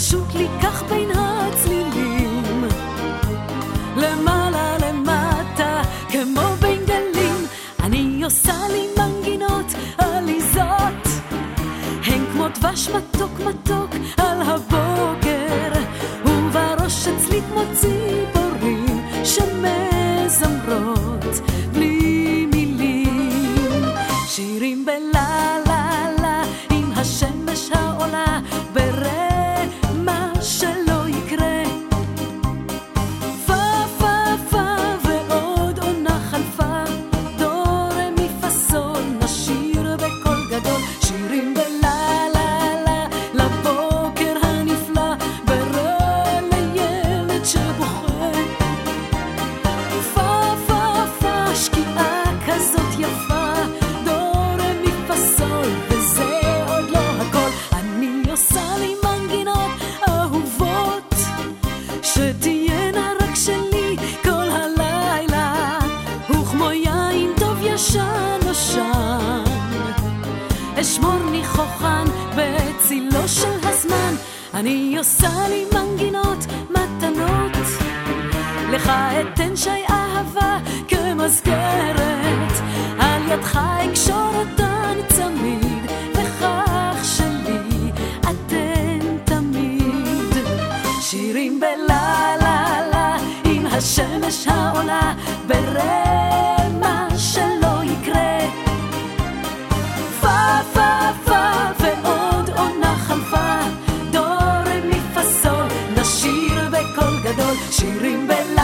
עצוב לי, כך בין הצלילים. למעלה למטה, כמו בין גלים, אני עושה לי מנגינות עליזות. הן כמו דבש מתוק מתוק על הבוקר, אשמור ניחוחן בצילו של הזמן, אני עושה לי מנגינות מתנות. לך אתן שי אהבה כמזכרת, על ידך אקשור אותן צמיד, וכך שלי אתן תמיד. שירים בלה לה לה עם השמש העולה ברא đôi chỉ riêng bên